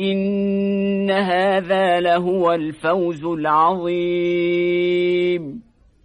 إن هذا لهو الفوز العظيم